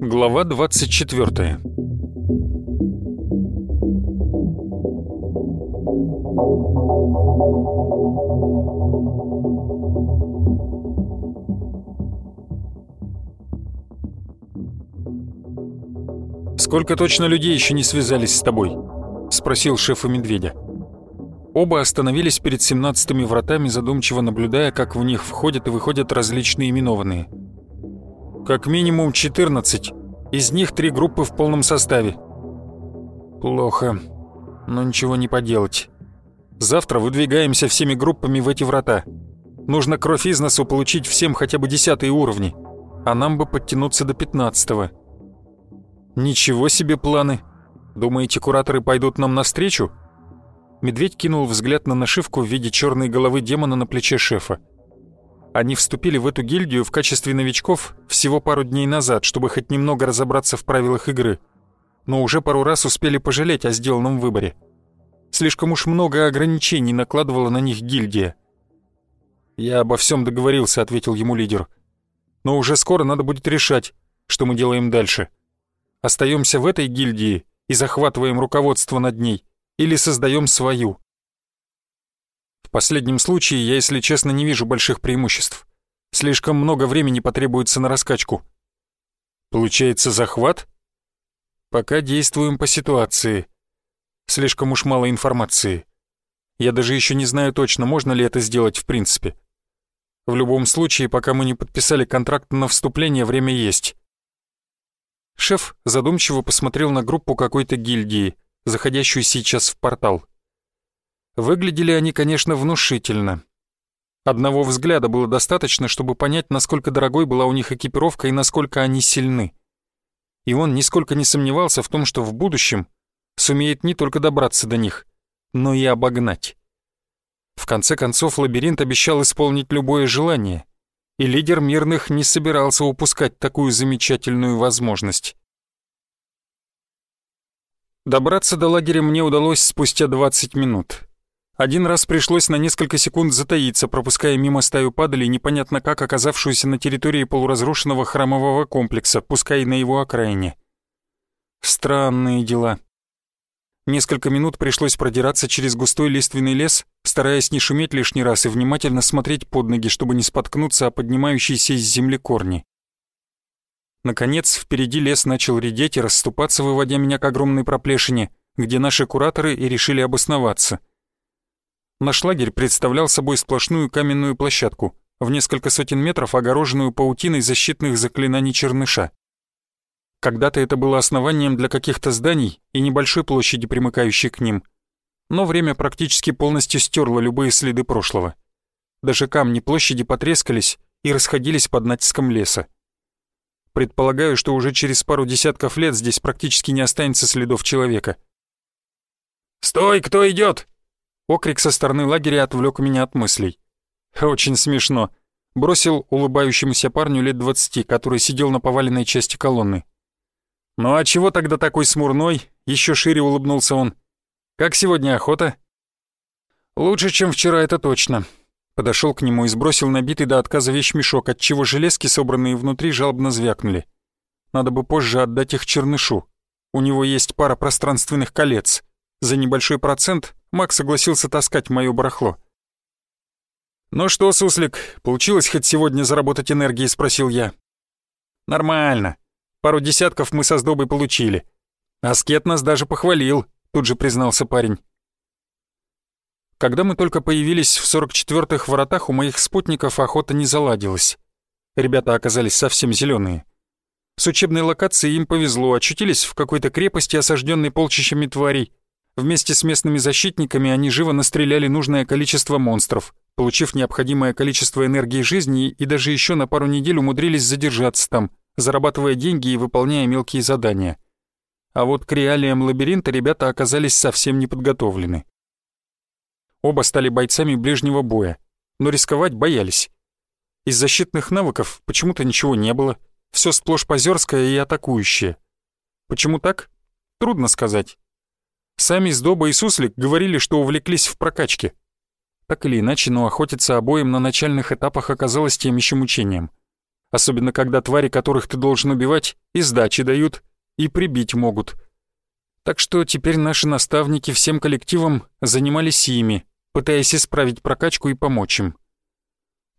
Глава 24 «Сколько точно людей еще не связались с тобой?» — спросил шефа медведя. Оба остановились перед семнадцатыми вратами, задумчиво наблюдая, как в них входят и выходят различные именованные. «Как минимум 14. Из них три группы в полном составе». «Плохо, но ничего не поделать. Завтра выдвигаемся всеми группами в эти врата. Нужно кровь из носу получить всем хотя бы десятые уровни, а нам бы подтянуться до пятнадцатого». «Ничего себе планы! Думаете, кураторы пойдут нам навстречу?» Медведь кинул взгляд на нашивку в виде черной головы демона на плече шефа. Они вступили в эту гильдию в качестве новичков всего пару дней назад, чтобы хоть немного разобраться в правилах игры, но уже пару раз успели пожалеть о сделанном выборе. Слишком уж много ограничений накладывала на них гильдия. «Я обо всем договорился», — ответил ему лидер. «Но уже скоро надо будет решать, что мы делаем дальше» остаемся в этой гильдии и захватываем руководство над ней, или создаем свою. В последнем случае я, если честно, не вижу больших преимуществ. Слишком много времени потребуется на раскачку. Получается захват? Пока действуем по ситуации. Слишком уж мало информации. Я даже еще не знаю точно, можно ли это сделать в принципе. В любом случае, пока мы не подписали контракт на вступление, время есть. Шеф задумчиво посмотрел на группу какой-то гильдии, заходящую сейчас в портал. Выглядели они, конечно, внушительно. Одного взгляда было достаточно, чтобы понять, насколько дорогой была у них экипировка и насколько они сильны. И он нисколько не сомневался в том, что в будущем сумеет не только добраться до них, но и обогнать. В конце концов, лабиринт обещал исполнить любое желание — и лидер мирных не собирался упускать такую замечательную возможность. Добраться до лагеря мне удалось спустя 20 минут. Один раз пришлось на несколько секунд затаиться, пропуская мимо стаю падалей, непонятно как оказавшуюся на территории полуразрушенного храмового комплекса, пускай и на его окраине. Странные дела. Несколько минут пришлось продираться через густой лиственный лес, стараясь не шуметь лишний раз и внимательно смотреть под ноги, чтобы не споткнуться о поднимающиеся из земли корни. Наконец, впереди лес начал редеть и расступаться, выводя меня к огромной проплешине, где наши кураторы и решили обосноваться. Наш лагерь представлял собой сплошную каменную площадку, в несколько сотен метров огороженную паутиной защитных заклинаний черныша. Когда-то это было основанием для каких-то зданий и небольшой площади, примыкающей к ним. Но время практически полностью стерло любые следы прошлого. Даже камни площади потрескались и расходились под натиском леса. Предполагаю, что уже через пару десятков лет здесь практически не останется следов человека. «Стой, кто идет? Окрик со стороны лагеря отвлек меня от мыслей. Очень смешно. Бросил улыбающемуся парню лет двадцати, который сидел на поваленной части колонны. «Ну а чего тогда такой смурной?» — еще шире улыбнулся он. «Как сегодня охота?» «Лучше, чем вчера, это точно». Подошел к нему и сбросил набитый до отказа вещмешок, отчего железки, собранные внутри, жалобно звякнули. Надо бы позже отдать их чернышу. У него есть пара пространственных колец. За небольшой процент Макс согласился таскать мое барахло. «Ну что, суслик, получилось хоть сегодня заработать энергии?» — спросил я. «Нормально. Пару десятков мы со сдобой получили. Аскет нас даже похвалил, тут же признался парень. Когда мы только появились в 44-х воротах, у моих спутников охота не заладилась. Ребята оказались совсем зеленые. С учебной локацией им повезло, очутились в какой-то крепости, осажденной полчищами тварей. Вместе с местными защитниками они живо настреляли нужное количество монстров, получив необходимое количество энергии жизни и даже еще на пару недель умудрились задержаться там — зарабатывая деньги и выполняя мелкие задания. А вот к реалиям лабиринта ребята оказались совсем не подготовлены. Оба стали бойцами ближнего боя, но рисковать боялись. Из защитных навыков почему-то ничего не было, все сплошь позерское и атакующее. Почему так? Трудно сказать. Сами Сдоба и Суслик говорили, что увлеклись в прокачке. Так или иначе, но охотиться обоим на начальных этапах оказалось тем еще мучением. Особенно когда твари, которых ты должен убивать, и сдачи дают, и прибить могут. Так что теперь наши наставники всем коллективом занимались ими, пытаясь исправить прокачку и помочь им.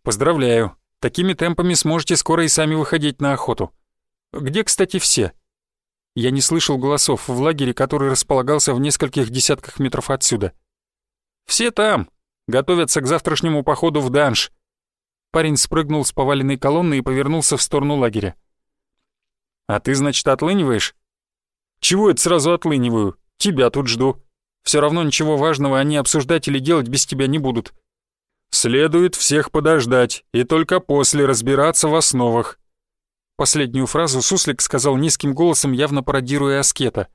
Поздравляю, такими темпами сможете скоро и сами выходить на охоту. Где, кстати, все? Я не слышал голосов в лагере, который располагался в нескольких десятках метров отсюда. Все там, готовятся к завтрашнему походу в Данж. Парень спрыгнул с поваленной колонны и повернулся в сторону лагеря. «А ты, значит, отлыниваешь?» «Чего это сразу отлыниваю? Тебя тут жду. Все равно ничего важного они обсуждать или делать без тебя не будут. Следует всех подождать и только после разбираться в основах». Последнюю фразу Суслик сказал низким голосом, явно пародируя аскета.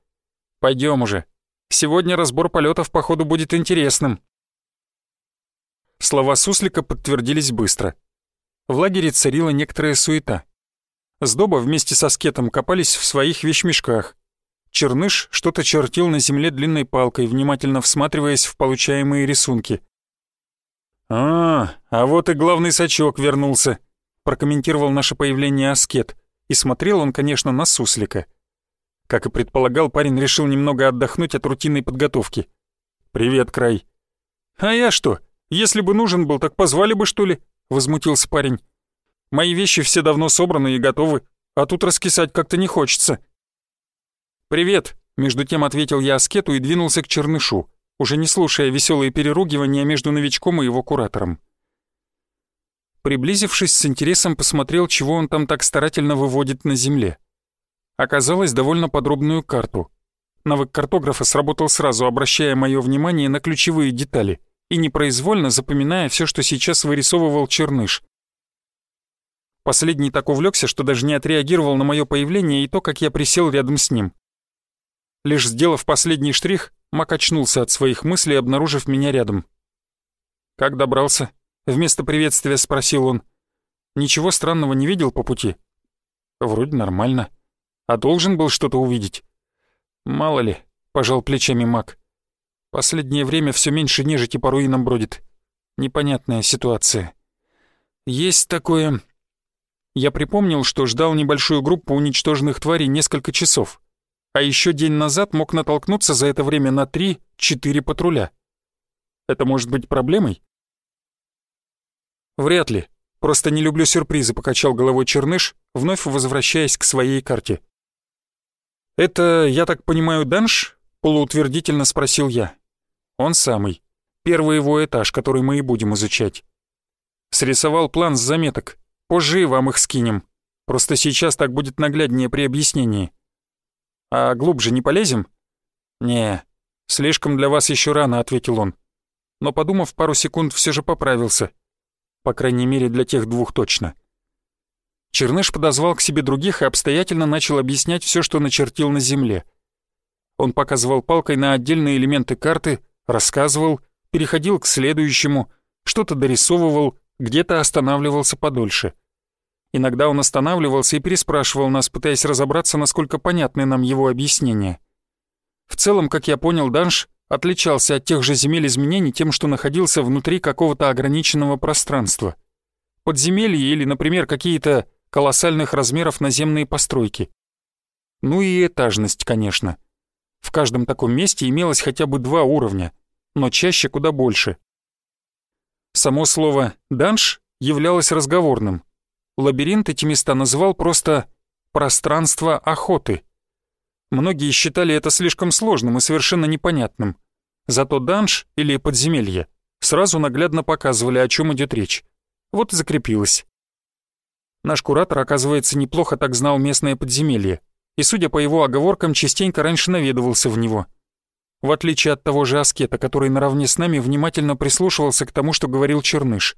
«Пойдем уже. Сегодня разбор полетов, походу, будет интересным». Слова Суслика подтвердились быстро. В лагере царила некоторая суета. Сдоба вместе со скетом копались в своих вещмешках. Черныш что-то чертил на земле длинной палкой, внимательно всматриваясь в получаемые рисунки. «А, а вот и главный сачок вернулся», — прокомментировал наше появление Аскет, и смотрел он, конечно, на суслика. Как и предполагал, парень решил немного отдохнуть от рутинной подготовки. «Привет, Край». «А я что, если бы нужен был, так позвали бы, что ли?» — возмутился парень. «Мои вещи все давно собраны и готовы, а тут раскисать как-то не хочется». «Привет», — между тем ответил я аскету и двинулся к чернышу, уже не слушая веселые переругивания между новичком и его куратором. Приблизившись с интересом, посмотрел, чего он там так старательно выводит на земле. Оказалось довольно подробную карту. Навык картографа сработал сразу, обращая мое внимание на ключевые детали — и непроизвольно запоминая все, что сейчас вырисовывал Черныш. Последний так увлекся, что даже не отреагировал на мое появление и то, как я присел рядом с ним. Лишь сделав последний штрих, Мак очнулся от своих мыслей, обнаружив меня рядом. «Как добрался?» — вместо приветствия спросил он. «Ничего странного не видел по пути?» «Вроде нормально. А должен был что-то увидеть?» «Мало ли», — пожал плечами Мак. Последнее время все меньше нежити по руинам бродит. Непонятная ситуация. Есть такое... Я припомнил, что ждал небольшую группу уничтоженных тварей несколько часов. А еще день назад мог натолкнуться за это время на три-четыре патруля. Это может быть проблемой? Вряд ли. Просто не люблю сюрпризы, покачал головой Черныш, вновь возвращаясь к своей карте. «Это, я так понимаю, данж?» — полуутвердительно спросил я. Он самый. Первый его этаж, который мы и будем изучать. Срисовал план с заметок. Позже вам их скинем. Просто сейчас так будет нагляднее при объяснении. А глубже не полезем? Не, слишком для вас еще рано, ответил он. Но подумав пару секунд, все же поправился. По крайней мере, для тех двух точно. Черныш подозвал к себе других и обстоятельно начал объяснять все, что начертил на земле. Он показывал палкой на отдельные элементы карты, рассказывал, переходил к следующему, что-то дорисовывал, где-то останавливался подольше. Иногда он останавливался и переспрашивал нас, пытаясь разобраться, насколько понятны нам его объяснения. В целом, как я понял, Данш отличался от тех же земель изменений тем, что находился внутри какого-то ограниченного пространства. Подземелья или, например, какие-то колоссальных размеров наземные постройки. Ну и этажность, конечно. В каждом таком месте имелось хотя бы два уровня, но чаще куда больше. Само слово «данж» являлось разговорным. Лабиринт эти места называл просто «пространство охоты». Многие считали это слишком сложным и совершенно непонятным. Зато данж или подземелье сразу наглядно показывали, о чем идет речь. Вот и закрепилось. Наш куратор, оказывается, неплохо так знал местное подземелье, и, судя по его оговоркам, частенько раньше наведывался в него — в отличие от того же аскета, который наравне с нами внимательно прислушивался к тому, что говорил Черныш.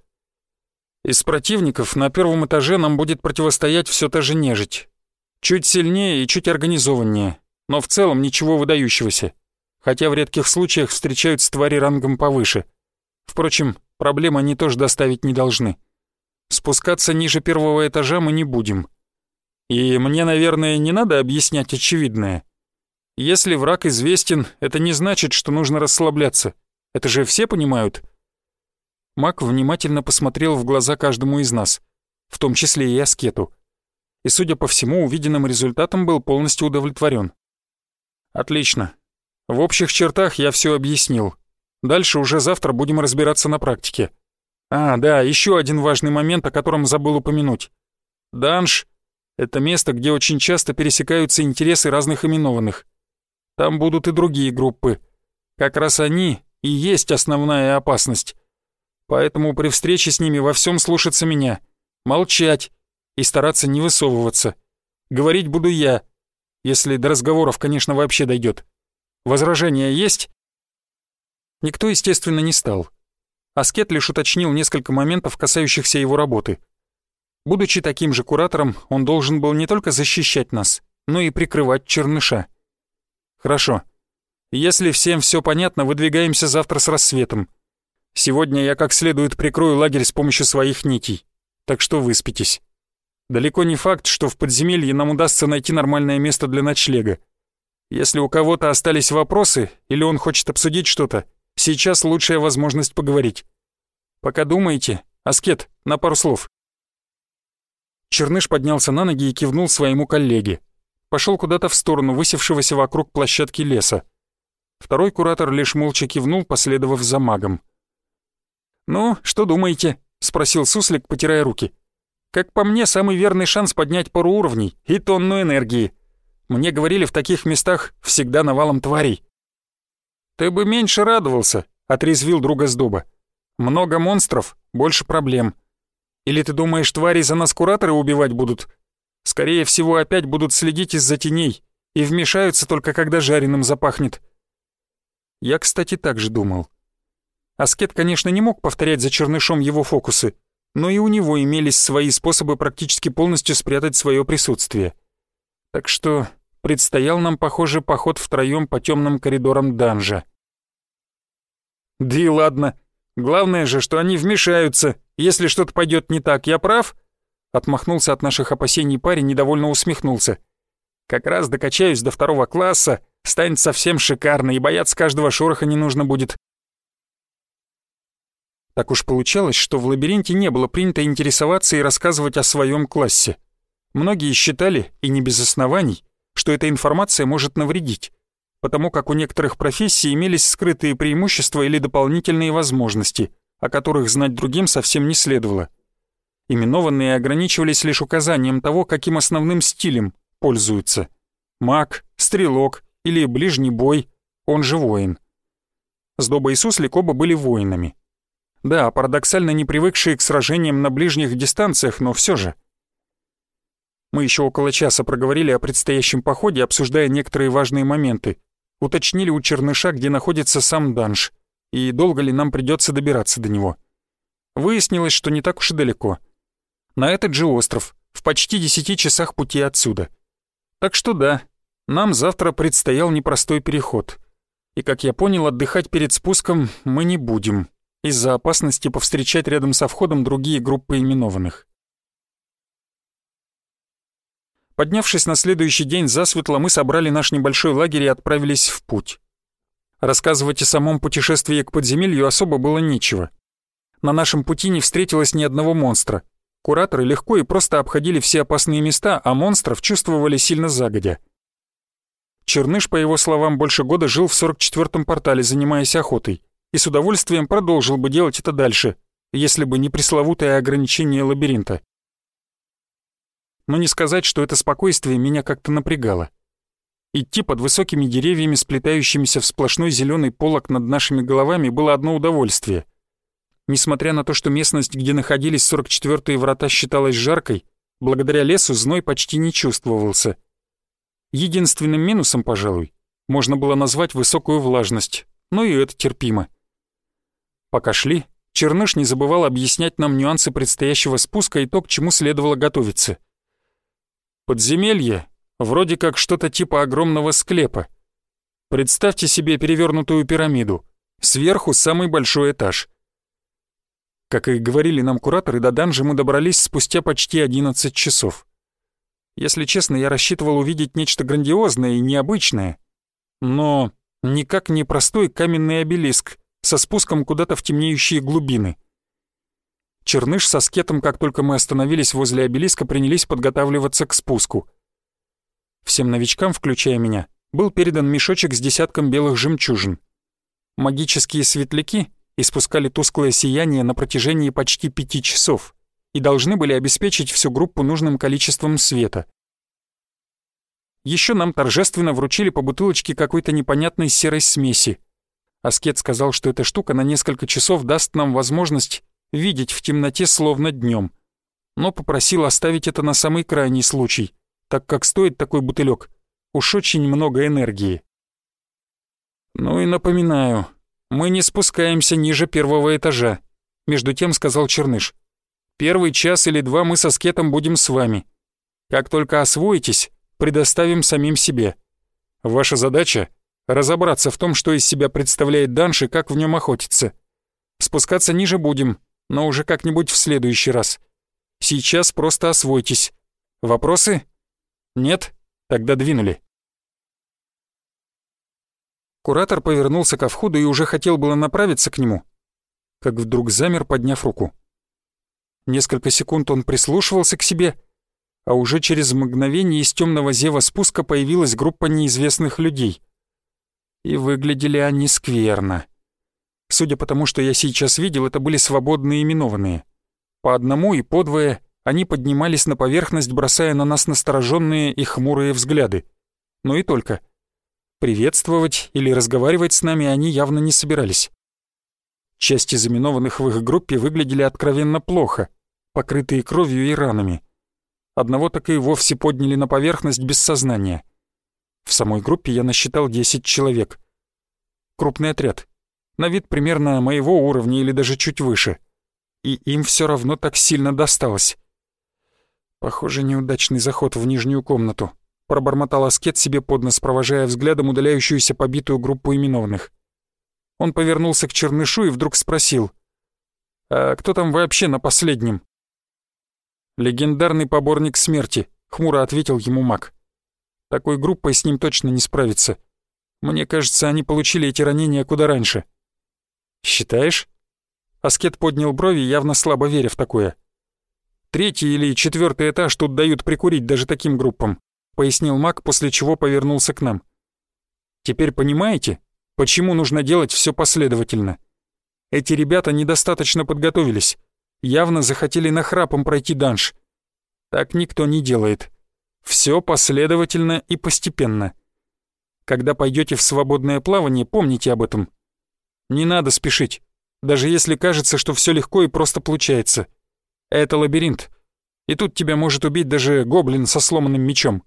Из противников на первом этаже нам будет противостоять все та же нежить. Чуть сильнее и чуть организованнее, но в целом ничего выдающегося. Хотя в редких случаях встречаются твари рангом повыше. Впрочем, проблем они тоже доставить не должны. Спускаться ниже первого этажа мы не будем. И мне, наверное, не надо объяснять очевидное. Если враг известен, это не значит, что нужно расслабляться. Это же все понимают. Мак внимательно посмотрел в глаза каждому из нас, в том числе и Аскету. И, судя по всему, увиденным результатом был полностью удовлетворен. Отлично. В общих чертах я все объяснил. Дальше уже завтра будем разбираться на практике. А, да, еще один важный момент, о котором забыл упомянуть. Данж — это место, где очень часто пересекаются интересы разных именованных. Там будут и другие группы. Как раз они и есть основная опасность. Поэтому при встрече с ними во всем слушаться меня, молчать и стараться не высовываться. Говорить буду я, если до разговоров, конечно, вообще дойдет. Возражения есть? Никто, естественно, не стал. Аскет лишь уточнил несколько моментов, касающихся его работы. Будучи таким же куратором, он должен был не только защищать нас, но и прикрывать черныша. Хорошо. Если всем все понятно, выдвигаемся завтра с рассветом. Сегодня я как следует прикрою лагерь с помощью своих нитей. Так что выспитесь. Далеко не факт, что в подземелье нам удастся найти нормальное место для ночлега. Если у кого-то остались вопросы или он хочет обсудить что-то, сейчас лучшая возможность поговорить. Пока думаете, Аскет, на пару слов. Черныш поднялся на ноги и кивнул своему коллеге. Пошел куда-то в сторону высевшегося вокруг площадки леса. Второй куратор лишь молча кивнул, последовав за магом. «Ну, что думаете?» — спросил Суслик, потирая руки. «Как по мне, самый верный шанс поднять пару уровней и тонну энергии. Мне говорили, в таких местах всегда навалом тварей». «Ты бы меньше радовался», — отрезвил друга Сдоба. «Много монстров, больше проблем. Или ты думаешь, твари за нас кураторы убивать будут? Скорее всего, опять будут следить из-за теней и вмешаются только когда жареным запахнет. Я, кстати, так же думал. Аскет, конечно, не мог повторять за чернышом его фокусы, но и у него имелись свои способы практически полностью спрятать свое присутствие. Так что предстоял нам, похоже, поход втроем по темным коридорам данжа. Да и ладно. Главное же, что они вмешаются, если что-то пойдет не так, я прав?» Отмахнулся от наших опасений парень, недовольно усмехнулся. «Как раз докачаюсь до второго класса, станет совсем шикарно, и бояться каждого шороха не нужно будет». Так уж получалось, что в лабиринте не было принято интересоваться и рассказывать о своем классе. Многие считали, и не без оснований, что эта информация может навредить, потому как у некоторых профессий имелись скрытые преимущества или дополнительные возможности – о которых знать другим совсем не следовало. Именованные ограничивались лишь указанием того, каким основным стилем пользуются. Маг, стрелок или ближний бой, он же воин. Сдоба и Суслик оба были воинами. Да, парадоксально не привыкшие к сражениям на ближних дистанциях, но все же. Мы еще около часа проговорили о предстоящем походе, обсуждая некоторые важные моменты. Уточнили у Черныша, где находится сам данж и долго ли нам придется добираться до него. Выяснилось, что не так уж и далеко. На этот же остров, в почти десяти часах пути отсюда. Так что да, нам завтра предстоял непростой переход. И, как я понял, отдыхать перед спуском мы не будем, из-за опасности повстречать рядом со входом другие группы именованных. Поднявшись на следующий день засветло, мы собрали наш небольшой лагерь и отправились в путь. Рассказывать о самом путешествии к подземелью особо было нечего. На нашем пути не встретилось ни одного монстра. Кураторы легко и просто обходили все опасные места, а монстров чувствовали сильно загодя. Черныш, по его словам, больше года жил в 44-м портале, занимаясь охотой, и с удовольствием продолжил бы делать это дальше, если бы не пресловутое ограничение лабиринта. Но не сказать, что это спокойствие меня как-то напрягало. Идти под высокими деревьями, сплетающимися в сплошной зеленый полог над нашими головами, было одно удовольствие. Несмотря на то, что местность, где находились 44-е врата, считалась жаркой, благодаря лесу зной почти не чувствовался. Единственным минусом, пожалуй, можно было назвать высокую влажность, но и это терпимо. Пока шли, Черныш не забывал объяснять нам нюансы предстоящего спуска и то, к чему следовало готовиться. Подземелье Вроде как что-то типа огромного склепа. Представьте себе перевернутую пирамиду. Сверху самый большой этаж. Как и говорили нам кураторы, до данжа мы добрались спустя почти 11 часов. Если честно, я рассчитывал увидеть нечто грандиозное и необычное, но никак не простой каменный обелиск со спуском куда-то в темнеющие глубины. Черныш со скетом, как только мы остановились возле обелиска, принялись подготавливаться к спуску. Всем новичкам, включая меня, был передан мешочек с десятком белых жемчужин. Магические светляки испускали тусклое сияние на протяжении почти пяти часов и должны были обеспечить всю группу нужным количеством света. Еще нам торжественно вручили по бутылочке какой-то непонятной серой смеси. Аскет сказал, что эта штука на несколько часов даст нам возможность видеть в темноте словно днем, но попросил оставить это на самый крайний случай, так как стоит такой бутылек уж очень много энергии. «Ну и напоминаю, мы не спускаемся ниже первого этажа», — между тем сказал Черныш. «Первый час или два мы со скетом будем с вами. Как только освоитесь, предоставим самим себе. Ваша задача — разобраться в том, что из себя представляет Данш и как в нем охотиться. Спускаться ниже будем, но уже как-нибудь в следующий раз. Сейчас просто освойтесь. Вопросы? Нет? Тогда двинули. Куратор повернулся ко входу и уже хотел было направиться к нему, как вдруг замер, подняв руку. Несколько секунд он прислушивался к себе, а уже через мгновение из темного зева спуска появилась группа неизвестных людей. И выглядели они скверно. Судя по тому, что я сейчас видел, это были свободные именованные. По одному и по двое они поднимались на поверхность, бросая на нас настороженные и хмурые взгляды. Но и только. Приветствовать или разговаривать с нами они явно не собирались. Части заминованных в их группе выглядели откровенно плохо, покрытые кровью и ранами. Одного так и вовсе подняли на поверхность без сознания. В самой группе я насчитал 10 человек. Крупный отряд — на вид примерно моего уровня или даже чуть выше. И им все равно так сильно досталось. Похоже, неудачный заход в нижнюю комнату. Пробормотал аскет себе под нос, провожая взглядом удаляющуюся побитую группу именованных. Он повернулся к Чернышу и вдруг спросил. «А кто там вообще на последнем?» «Легендарный поборник смерти», — хмуро ответил ему маг. «Такой группой с ним точно не справиться. Мне кажется, они получили эти ранения куда раньше». «Считаешь?» Аскет поднял брови, явно слабо веря в такое. «Третий или четвертый этаж тут дают прикурить даже таким группам», пояснил маг, после чего повернулся к нам. «Теперь понимаете, почему нужно делать все последовательно? Эти ребята недостаточно подготовились, явно захотели нахрапом пройти данж. Так никто не делает. Все последовательно и постепенно. Когда пойдете в свободное плавание, помните об этом». Не надо спешить, даже если кажется, что все легко и просто получается. Это лабиринт, и тут тебя может убить даже гоблин со сломанным мечом.